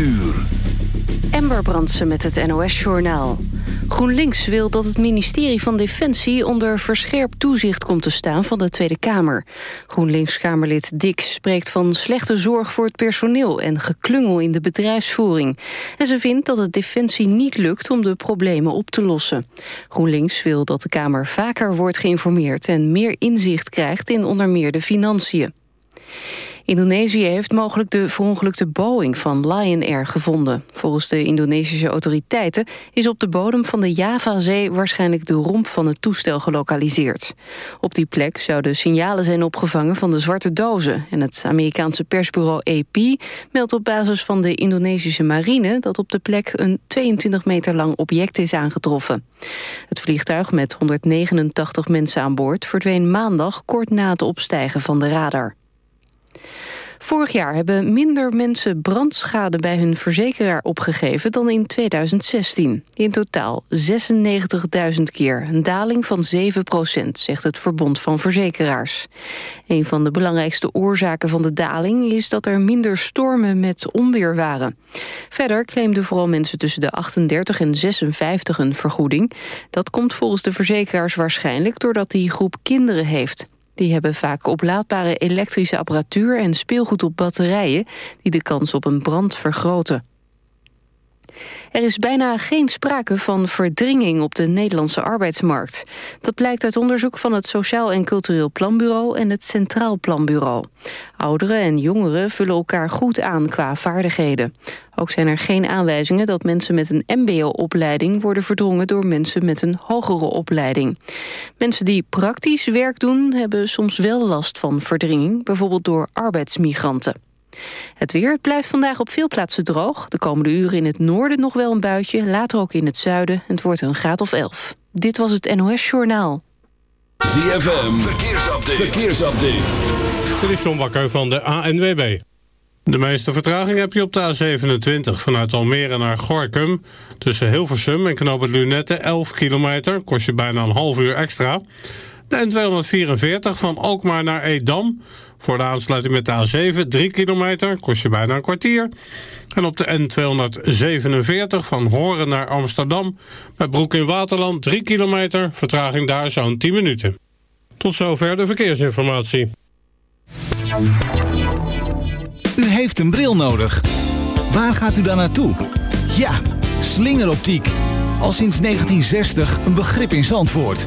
uur. Ember Brandsen met het NOS-journaal. GroenLinks wil dat het ministerie van Defensie onder verscherpt toezicht komt te staan van de Tweede Kamer. GroenLinks-Kamerlid Dix spreekt van slechte zorg voor het personeel en geklungel in de bedrijfsvoering. En ze vindt dat het Defensie niet lukt om de problemen op te lossen. GroenLinks wil dat de Kamer vaker wordt geïnformeerd en meer inzicht krijgt in onder meer de financiën. Indonesië heeft mogelijk de verongelukte Boeing van Lion Air gevonden. Volgens de Indonesische autoriteiten is op de bodem van de Javazee waarschijnlijk de romp van het toestel gelokaliseerd. Op die plek zouden signalen zijn opgevangen van de zwarte dozen. En het Amerikaanse persbureau AP meldt op basis van de Indonesische marine dat op de plek een 22 meter lang object is aangetroffen. Het vliegtuig met 189 mensen aan boord verdween maandag kort na het opstijgen van de radar. Vorig jaar hebben minder mensen brandschade bij hun verzekeraar opgegeven dan in 2016. In totaal 96.000 keer, een daling van 7 procent, zegt het Verbond van Verzekeraars. Een van de belangrijkste oorzaken van de daling is dat er minder stormen met onweer waren. Verder claimden vooral mensen tussen de 38 en 56 een vergoeding. Dat komt volgens de verzekeraars waarschijnlijk doordat die groep kinderen heeft. Die hebben vaak oplaadbare elektrische apparatuur en speelgoed op batterijen... die de kans op een brand vergroten. Er is bijna geen sprake van verdringing op de Nederlandse arbeidsmarkt. Dat blijkt uit onderzoek van het Sociaal en Cultureel Planbureau en het Centraal Planbureau. Ouderen en jongeren vullen elkaar goed aan qua vaardigheden. Ook zijn er geen aanwijzingen dat mensen met een mbo-opleiding worden verdrongen door mensen met een hogere opleiding. Mensen die praktisch werk doen hebben soms wel last van verdringing, bijvoorbeeld door arbeidsmigranten. Het weer blijft vandaag op veel plaatsen droog. De komende uren in het noorden nog wel een buitje, later ook in het zuiden. Het wordt een graad of 11. Dit was het NOS Journaal. ZFM, verkeersupdate. verkeersupdate. Dit is John Bakker van de ANWB. De meeste vertraging heb je op de A27 vanuit Almere naar Gorkum. Tussen Hilversum en Knoop het Lunette 11 kilometer, kost je bijna een half uur extra. De N244 van Alkmaar naar Edam voor de aansluiting met de A7 3 kilometer, kost je bijna een kwartier. En op de N247 van Horen naar Amsterdam... met Broek in Waterland 3 kilometer, vertraging daar zo'n 10 minuten. Tot zover de verkeersinformatie. U heeft een bril nodig. Waar gaat u dan naartoe? Ja, slingeroptiek. Al sinds 1960 een begrip in Zandvoort.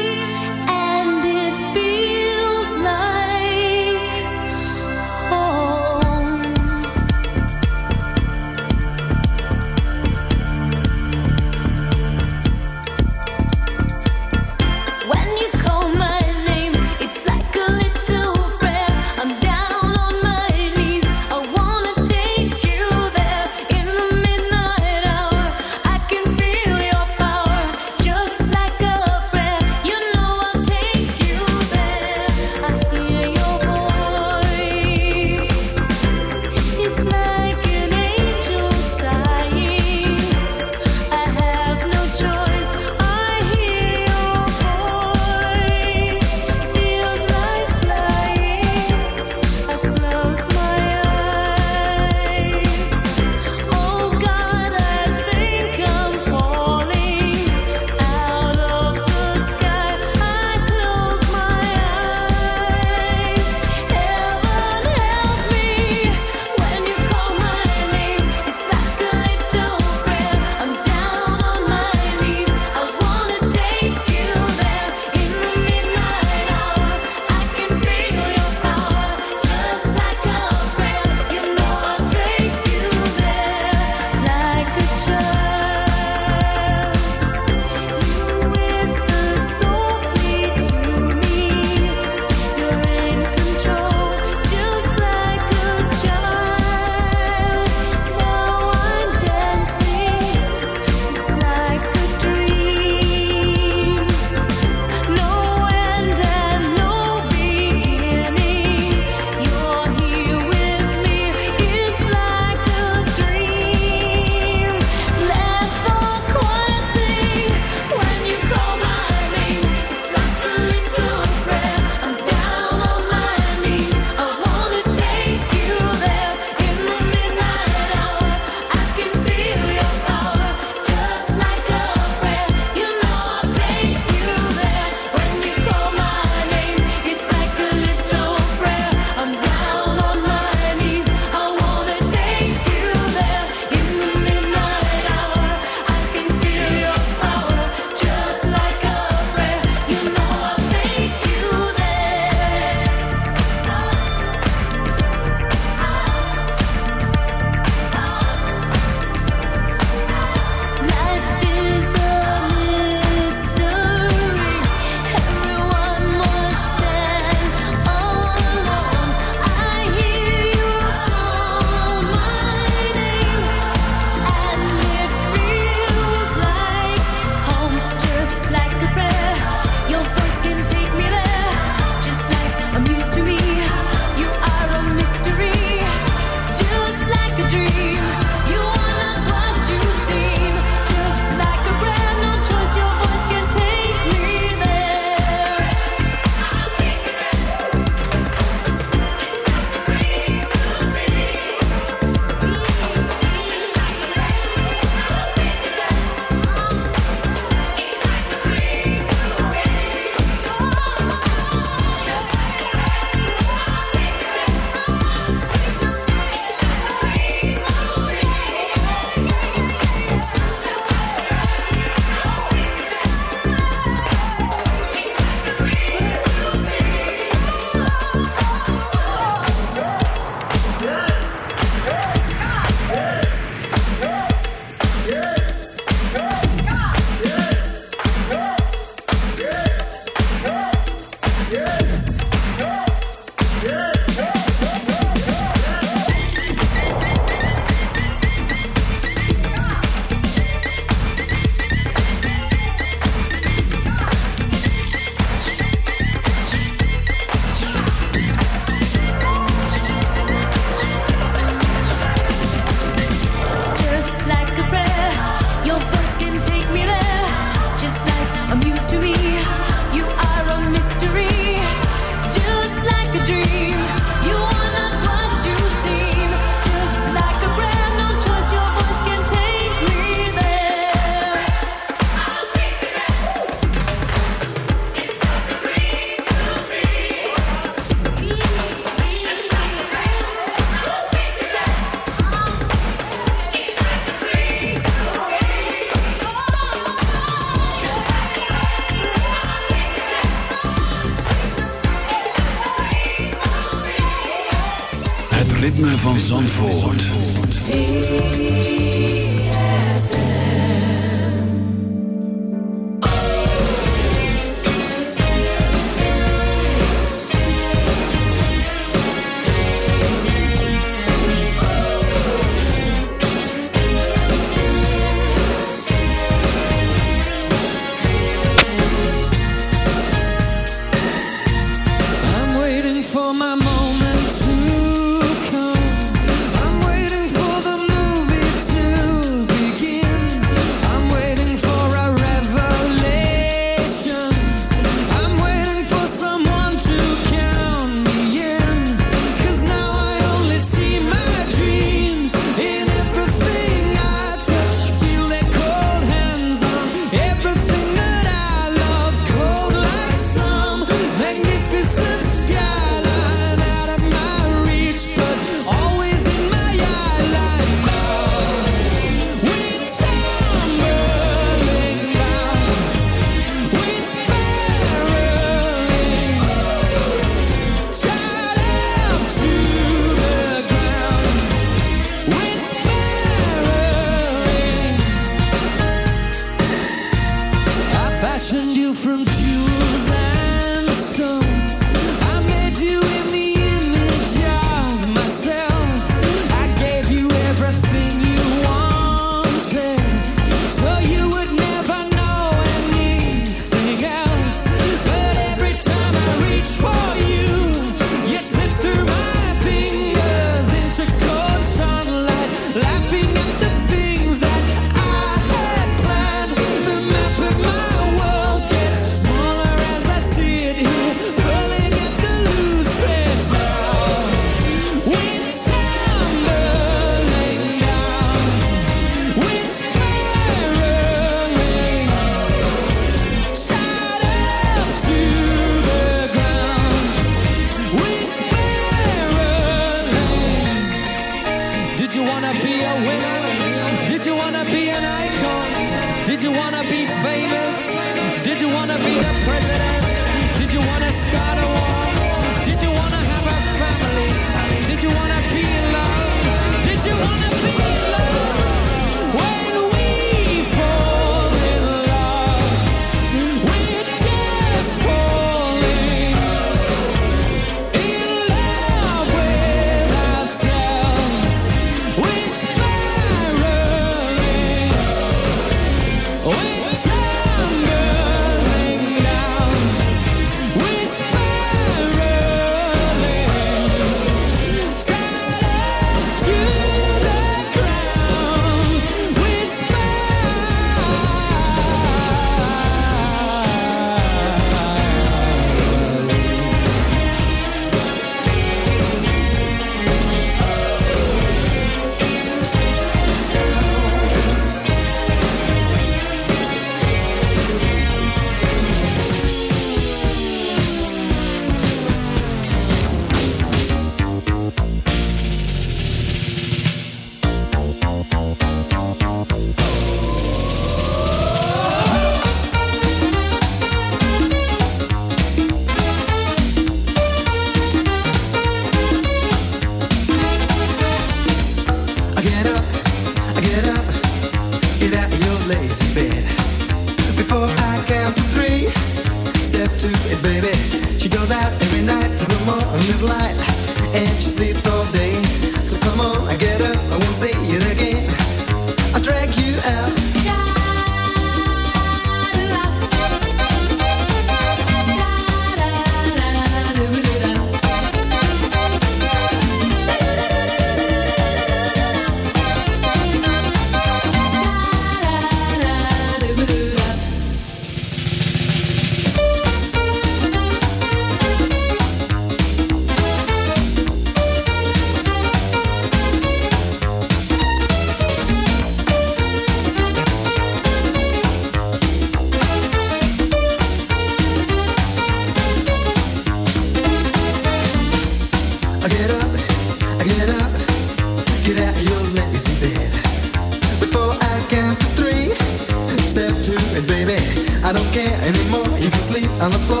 Sleep on the floor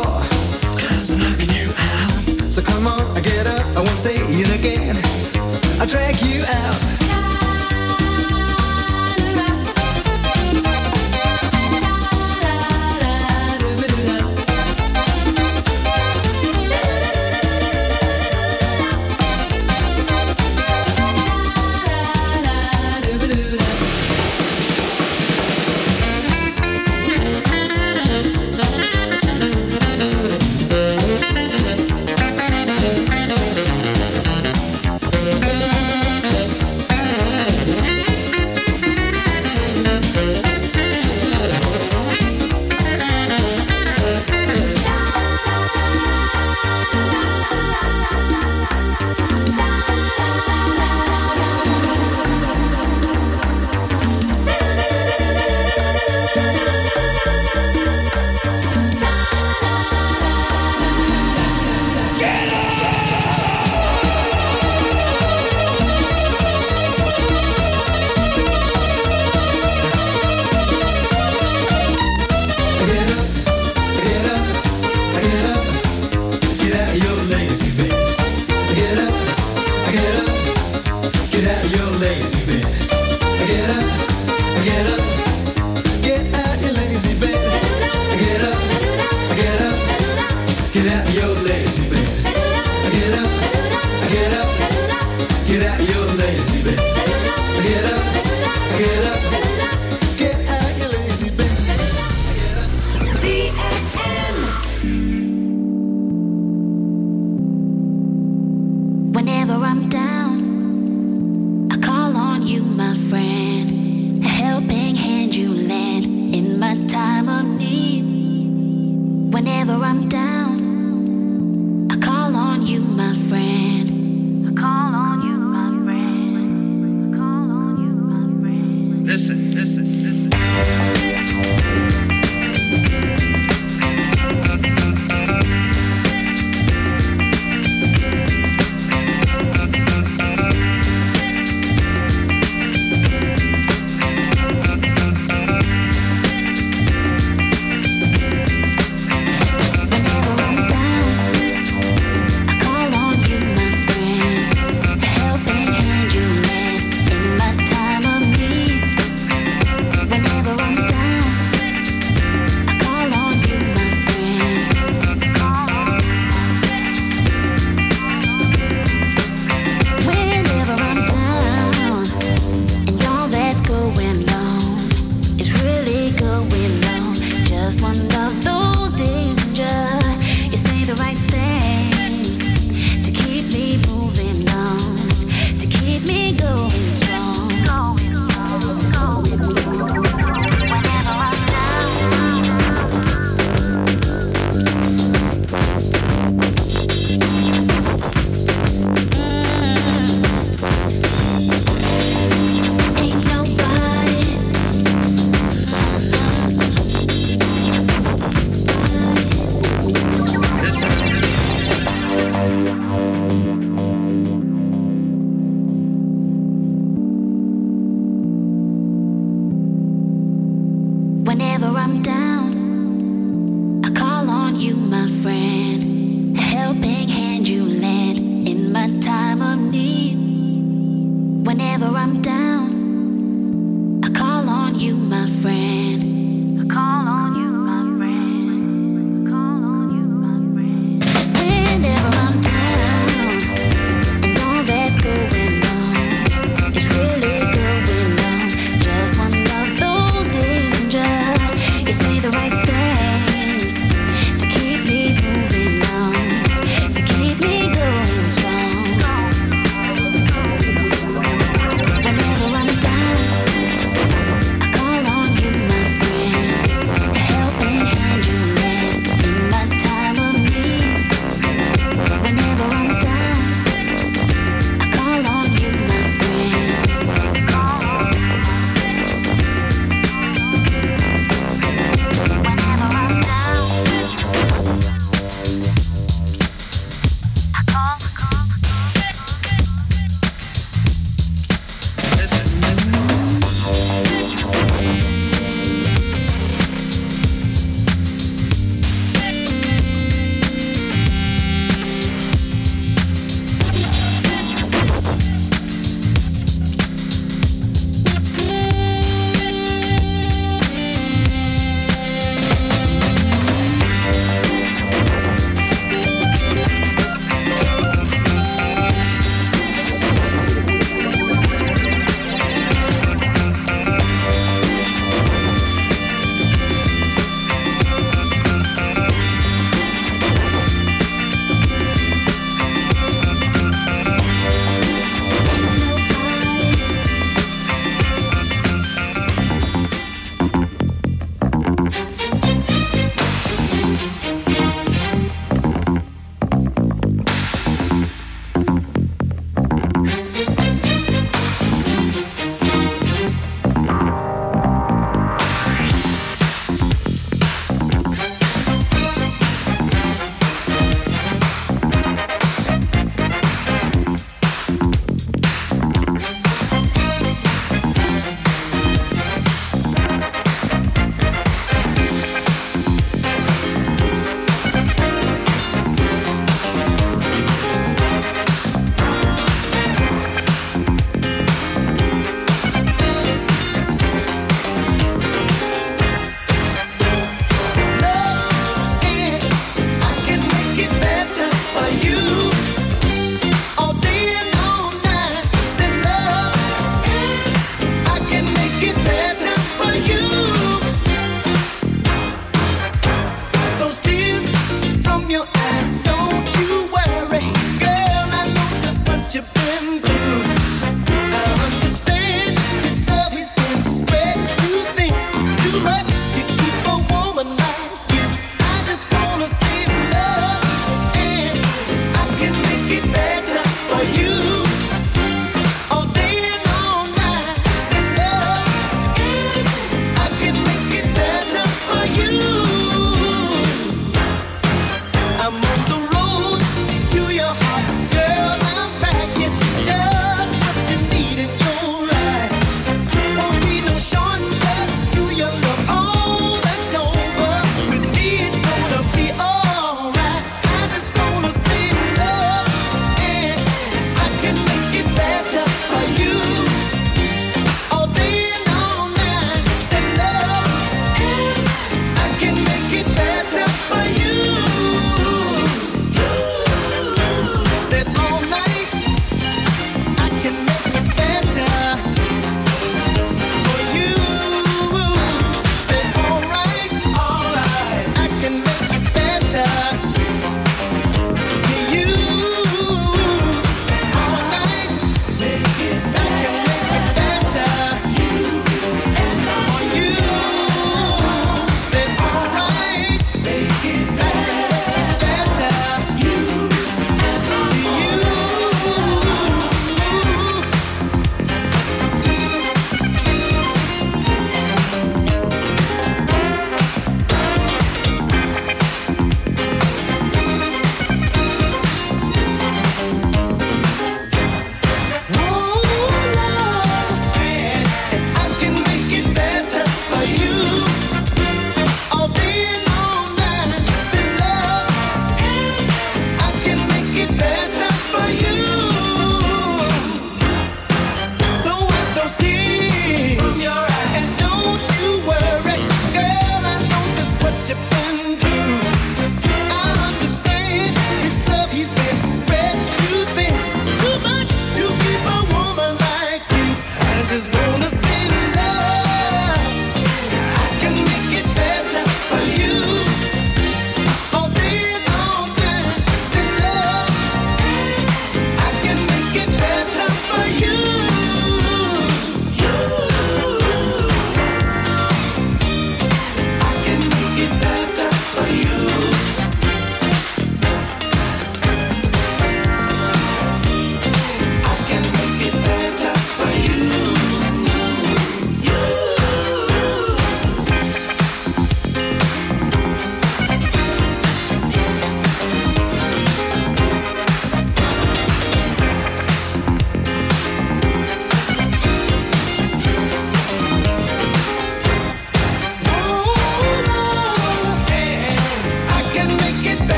Whenever I'm down,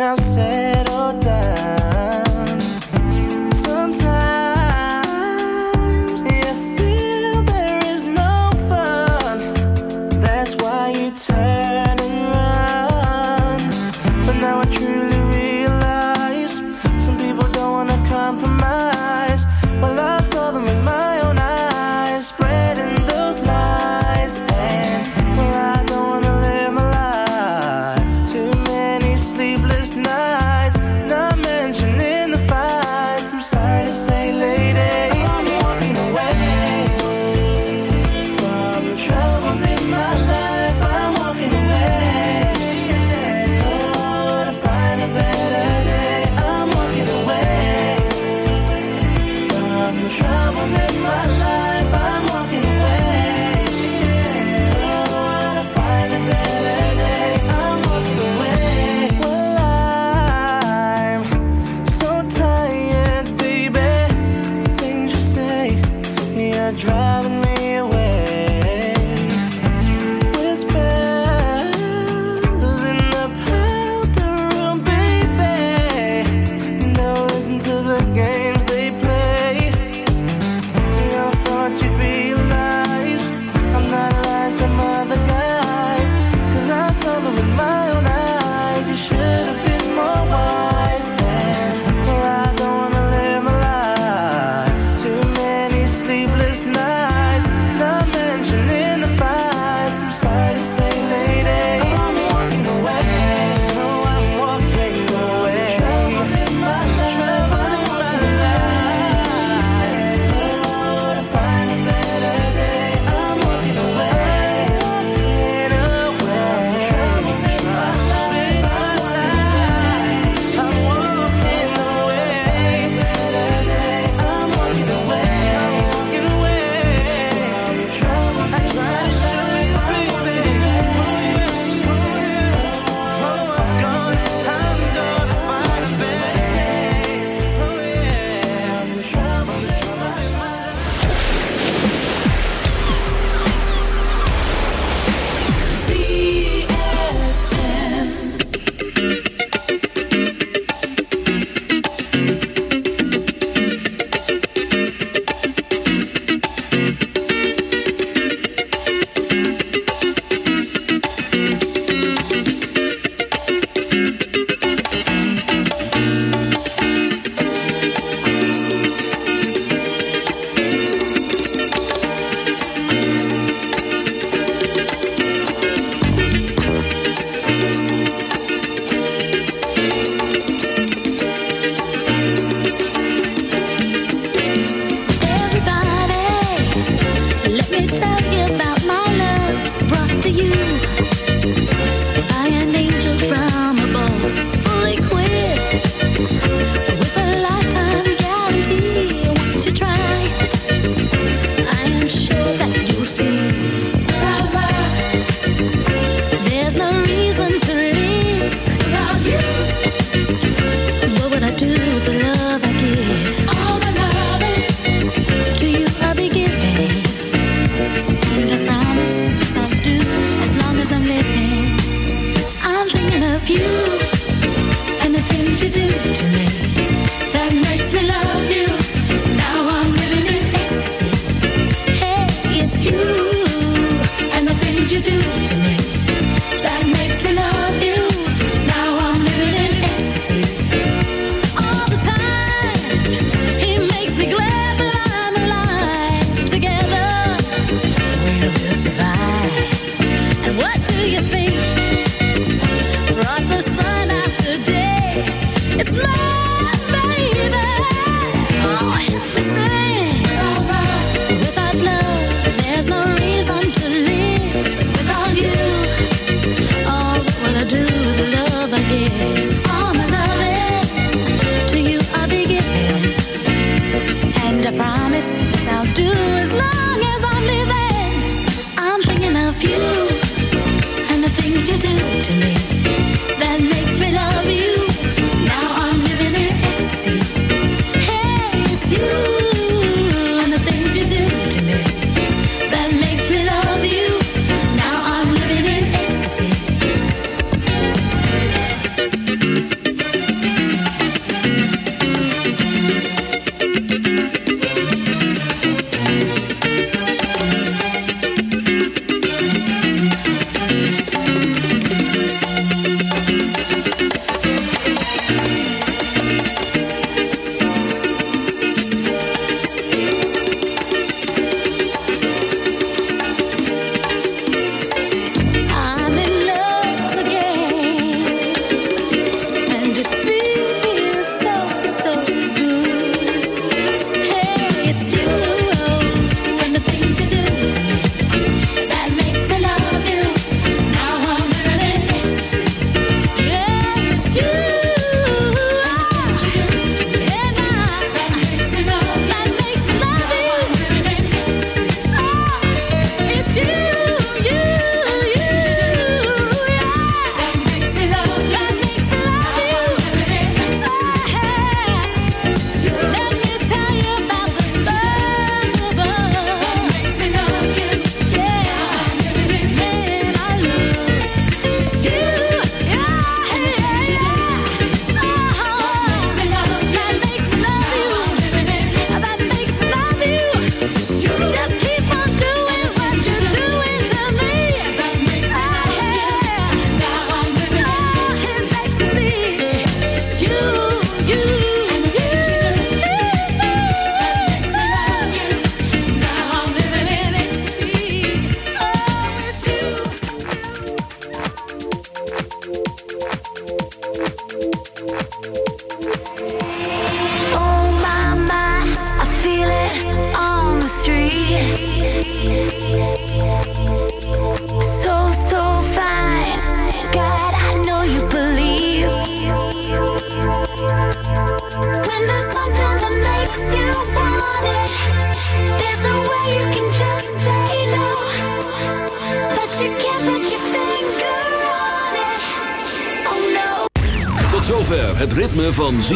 venga a ser. do.